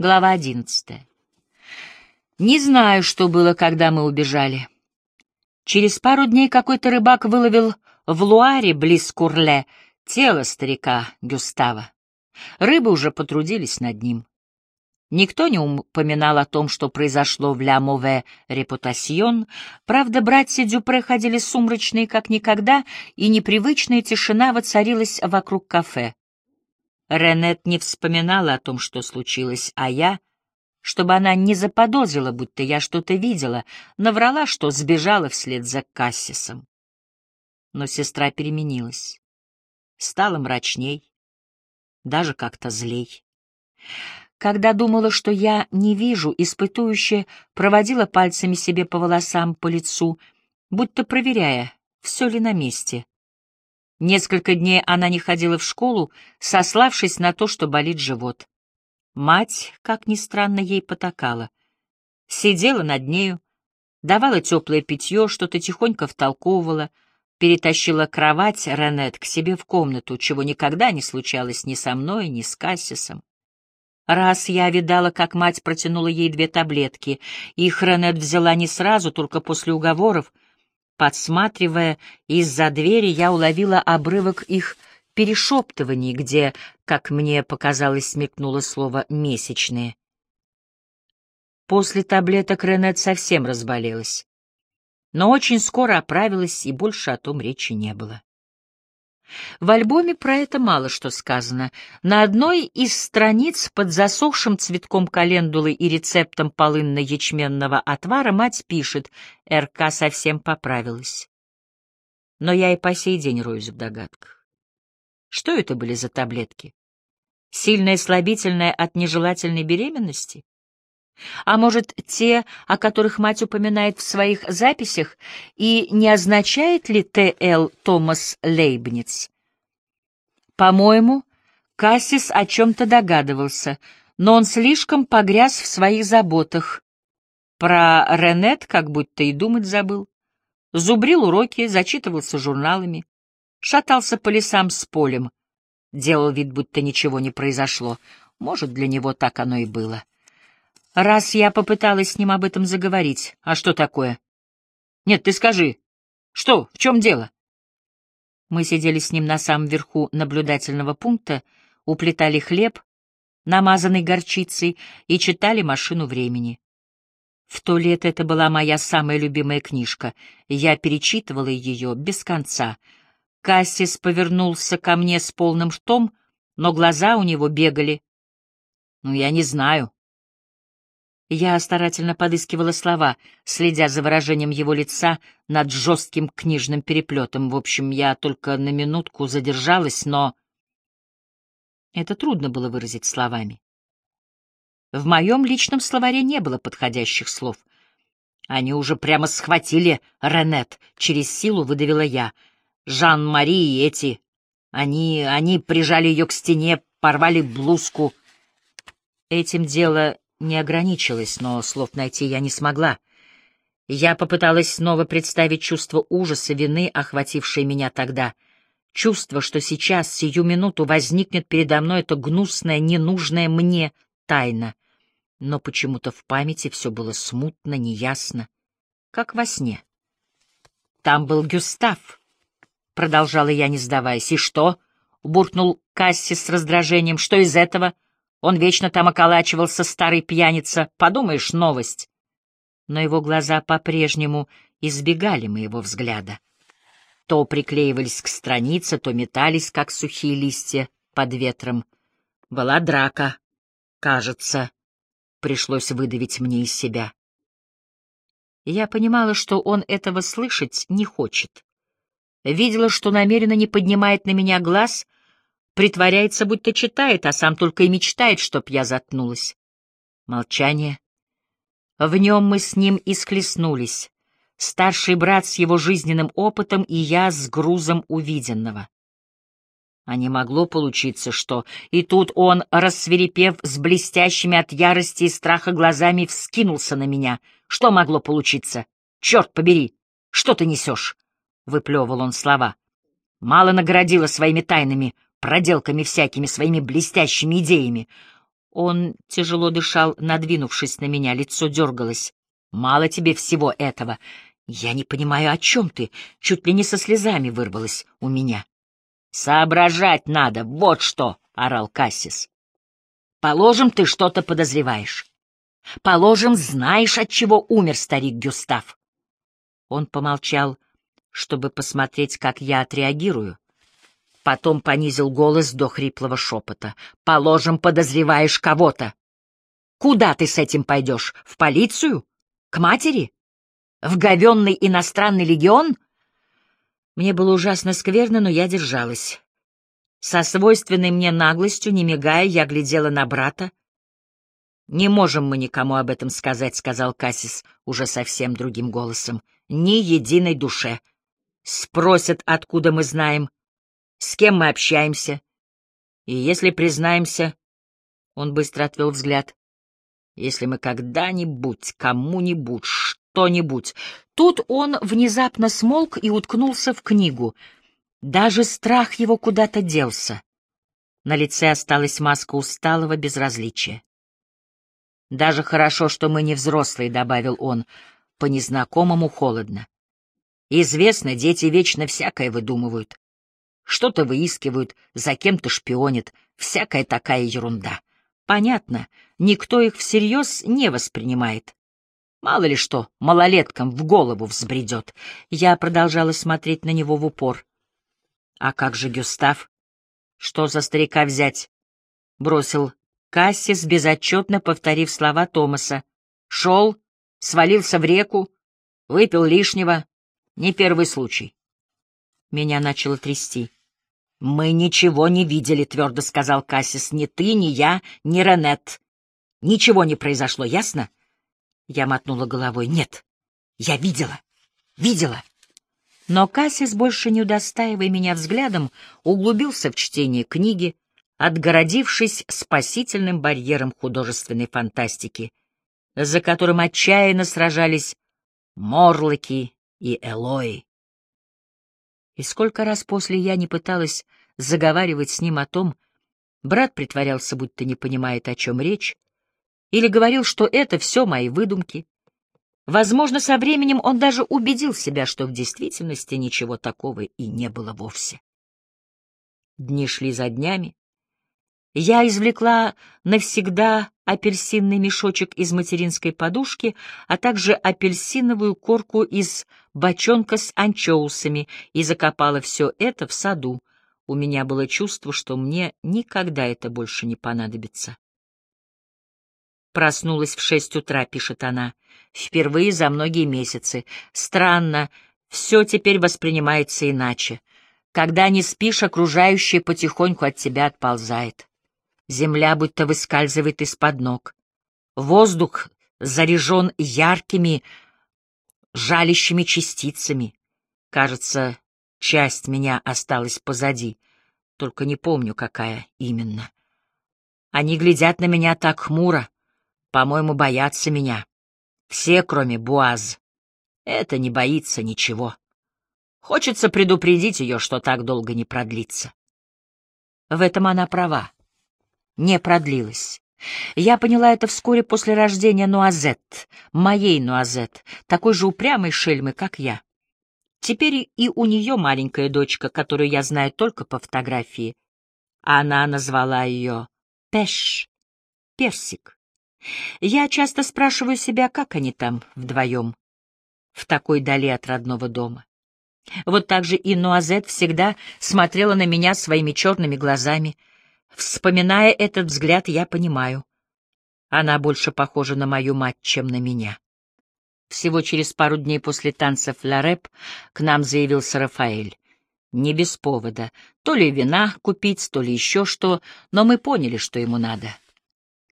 Глава одиннадцатая. Не знаю, что было, когда мы убежали. Через пару дней какой-то рыбак выловил в Луаре близ Курле тело старика Гюстава. Рыбы уже потрудились над ним. Никто не упоминал о том, что произошло в Ля Мове Репутасьон. Правда, братья Дюпре ходили сумрачные, как никогда, и непривычная тишина воцарилась вокруг кафе. Ренет не вспоминала о том, что случилось, а я, чтобы она не заподозрила, будто я что-то видела, наврала, что сбежала вслед за Кассисом. Но сестра переменилась. Стала мрачней, даже как-то злей. Когда думала, что я не вижу, испытующе проводила пальцами себе по волосам, по лицу, будто проверяя, все ли на месте. Несколько дней она не ходила в школу, сославшись на то, что болит живот. Мать, как ни странно, ей потакала. Сидела над нею, давала теплое питье, что-то тихонько втолковывала, перетащила кровать Ренет к себе в комнату, чего никогда не случалось ни со мной, ни с Кассисом. Раз я видала, как мать протянула ей две таблетки, их Ренет взяла не сразу, только после уговоров — Подсматривая из-за двери, я уловила обрывок их перешептываний, где, как мне показалось, смекнуло слово «месячные». После таблеток Ренет совсем разболелась, но очень скоро оправилась, и больше о том речи не было. В альбоме про это мало что сказано. На одной из страниц под засохшим цветком календулы и рецептом полынно-ячменного отвара мать пишет «РК совсем поправилась». Но я и по сей день роюсь в догадках. Что это были за таблетки? Сильное слабительное от нежелательной беременности? А может, те, о которых мать упоминает в своих записях, и не означает ли Т.Л. Томас Лейбниц? По-моему, Кассис о чем-то догадывался, но он слишком погряз в своих заботах. Про Ренет как будто и думать забыл. Зубрил уроки, зачитывался журналами, шатался по лесам с полем. Делал вид, будто ничего не произошло. Может, для него так оно и было. Раз я попыталась с ним об этом заговорить, а что такое? Нет, ты скажи. Что, в чем дело? Мы сидели с ним на самом верху наблюдательного пункта, уплетали хлеб, намазанный горчицей, и читали «Машину времени». В то лето это была моя самая любимая книжка. Я перечитывала ее без конца. Кассис повернулся ко мне с полным штом, но глаза у него бегали. Ну, я не знаю. Я старательно подыскивала слова, следя за выражением его лица над жестким книжным переплетом. В общем, я только на минутку задержалась, но... Это трудно было выразить словами. В моем личном словаре не было подходящих слов. Они уже прямо схватили Ренет, через силу выдавила я. Жан-Мари и эти... Они... они прижали ее к стене, порвали блузку. Этим дело не ограничилась, но слов найти я не смогла. Я попыталась снова представить чувство ужаса, вины, охватившее меня тогда. Чувство, что сейчас, сию минуту, возникнет передо мной эта гнусная, ненужная мне тайна. Но почему-то в памяти все было смутно, неясно, как во сне. «Там был Гюстав», — продолжала я, не сдаваясь. «И что?» — буркнул Касси с раздражением. «Что из этого?» Он вечно там околачивался, старый пьяница. Подумаешь, новость. Но его глаза по-прежнему избегали моего взгляда. То приклеивались к странице, то метались, как сухие листья, под ветром. Была драка, кажется. Пришлось выдавить мне из себя. Я понимала, что он этого слышать не хочет. Видела, что намеренно не поднимает на меня глаз — Притворяется, будто читает, а сам только и мечтает, чтоб я заткнулась. Молчание. В нем мы с ним и. Старший брат с его жизненным опытом и я с грузом увиденного. А не могло получиться, что... И тут он, рассверепев с блестящими от ярости и страха глазами, вскинулся на меня. Что могло получиться? Черт побери! Что ты несешь? — выплевывал он слова. Мало наградила своими тайнами, проделками всякими, своими блестящими идеями. Он тяжело дышал, надвинувшись на меня, лицо дергалось. «Мало тебе всего этого. Я не понимаю, о чем ты?» Чуть ли не со слезами вырвалось у меня. «Соображать надо, вот что!» — орал Кассис. «Положим, ты что-то подозреваешь. Положим, знаешь, от чего умер старик Гюстав». Он помолчал, чтобы посмотреть, как я отреагирую. Потом понизил голос до хриплого шепота. «Положим, подозреваешь кого-то. Куда ты с этим пойдешь? В полицию? К матери? В говенный иностранный легион?» Мне было ужасно скверно, но я держалась. Со свойственной мне наглостью, не мигая, я глядела на брата. «Не можем мы никому об этом сказать», — сказал Кассис уже совсем другим голосом. «Ни единой душе. Спросят, откуда мы знаем, с кем мы общаемся. И если признаемся...» Он быстро отвел взгляд. «Если мы когда-нибудь, кому-нибудь, что-нибудь...» Тут он внезапно смолк и уткнулся в книгу. Даже страх его куда-то делся. На лице осталась маска усталого безразличия. «Даже хорошо, что мы не взрослые», — добавил он, по незнакомому холодно. «Известно, дети вечно всякое выдумывают. Что-то выискивают, за кем-то шпионят, всякая такая ерунда. Понятно, никто их всерьез не воспринимает. Мало ли что, малолеткам в голову взбредет. Я продолжала смотреть на него в упор. А как же Гюстав? Что за старика взять? Бросил Кассис, безотчетно повторив слова Томаса. Шел, свалился в реку, выпил лишнего. Не первый случай. Меня начало трясти. «Мы ничего не видели», — твердо сказал Кассис. «Ни ты, ни я, ни Ренет. Ничего не произошло, ясно?» Я мотнула головой. «Нет, я видела, видела». Но Кассис, больше не удостаивая меня взглядом, углубился в чтение книги, отгородившись спасительным барьером художественной фантастики, за которым отчаянно сражались Морлоки и Элои. И сколько раз после я не пыталась заговаривать с ним о том, брат притворялся, будто не понимает, о чем речь, или говорил, что это все мои выдумки. Возможно, со временем он даже убедил себя, что в действительности ничего такого и не было вовсе. Дни шли за днями. Я извлекла навсегда апельсинный мешочек из материнской подушки, а также апельсиновую корку из бочонка с анчоусами и закопала все это в саду. У меня было чувство, что мне никогда это больше не понадобится. Проснулась в шесть утра, пишет она. Впервые за многие месяцы. Странно, все теперь воспринимается иначе. Когда не спишь, окружающее потихоньку от тебя отползает. Земля будто выскальзывает из-под ног. Воздух заряжен яркими, жалящими частицами. Кажется, часть меня осталась позади, только не помню, какая именно. Они глядят на меня так хмуро, по-моему, боятся меня. Все, кроме Буаз. Это не боится ничего. Хочется предупредить ее, что так долго не продлится. В этом она права. Не продлилась. Я поняла это вскоре после рождения Нуазет, моей Нуазет, такой же упрямой шельмы, как я. Теперь и у нее маленькая дочка, которую я знаю только по фотографии. Она назвала ее Пеш, Персик. Я часто спрашиваю себя, как они там вдвоем, в такой дали от родного дома. Вот так же и Нуазет всегда смотрела на меня своими черными глазами. Вспоминая этот взгляд, я понимаю. Она больше похожа на мою мать, чем на меня. Всего через пару дней после танцев «Ла Рэп» к нам заявился Рафаэль. Не без повода. То ли вина купить, то ли еще что, но мы поняли, что ему надо.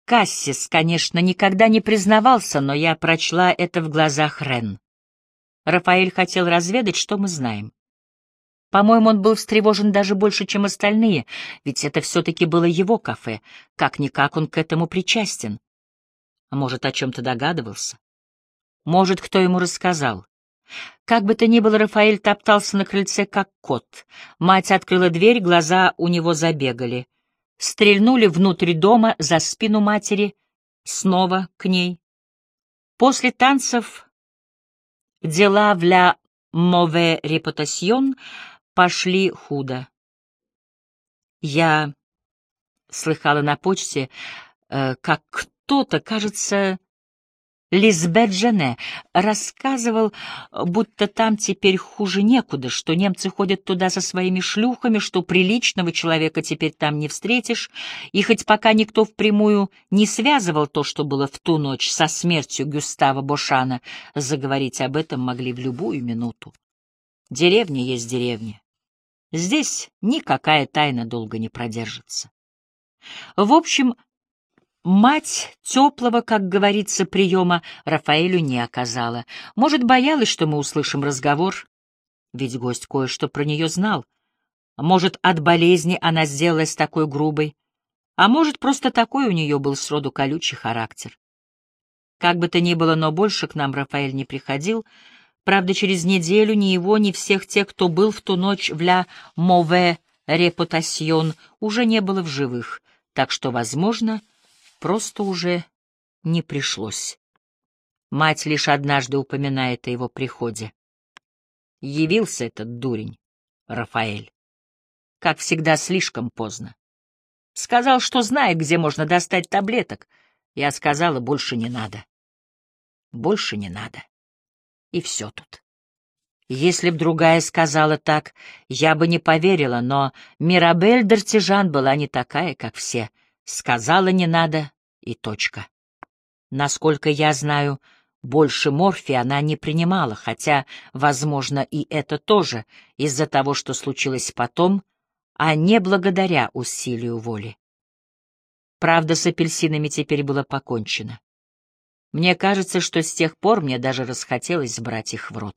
Кассис, конечно, никогда не признавался, но я прочла это в глазах Рен. Рафаэль хотел разведать, что мы знаем. По-моему, он был встревожен даже больше, чем остальные, ведь это все-таки было его кафе. Как-никак он к этому причастен. А может, о чем-то догадывался? Может, кто ему рассказал? Как бы то ни было, Рафаэль топтался на крыльце, как кот. Мать открыла дверь, глаза у него забегали. стрельнули внутрь дома за спину матери, снова к ней. После танцев дела в «Ля Мове Репутасьон» пошли худо. Я слыхала на почте, э, как кто-то, кажется, Лизбет Жене рассказывал, будто там теперь хуже некуда, что немцы ходят туда со своими шлюхами, что приличного человека теперь там не встретишь, и хоть пока никто впрямую не связывал то, что было в ту ночь со смертью Гюстава Бошана, заговорить об этом могли в любую минуту. Деревня есть деревня. Здесь никакая тайна долго не продержится. В общем, Мать теплого, как говорится, приема Рафаэлю не оказала. Может, боялась, что мы услышим разговор, ведь гость кое-что про нее знал. Может, от болезни она сделалась такой грубой, а может, просто такой у нее был сроду колючий характер. Как бы то ни было, но больше к нам Рафаэль не приходил. Правда, через неделю ни его, ни всех тех, кто был в ту ночь в «Ля Мове Репутасьон», уже не было в живых, так что, возможно, — просто уже не пришлось. Мать лишь однажды упоминает о его приходе. Явился этот дурень, Рафаэль. Как всегда, слишком поздно. Сказал, что знает, где можно достать таблеток. Я сказала, больше не надо. Больше не надо. И все тут. Если б другая сказала так, я бы не поверила, но Мирабель Дартижан была не такая, как все. Сказала не надо, и точка. Насколько я знаю, больше морфия она не принимала, хотя, возможно, и это тоже из-за того, что случилось потом, а не благодаря усилию воли. Правда, с апельсинами теперь было покончено. Мне кажется, что с тех пор мне даже расхотелось брать их в рот.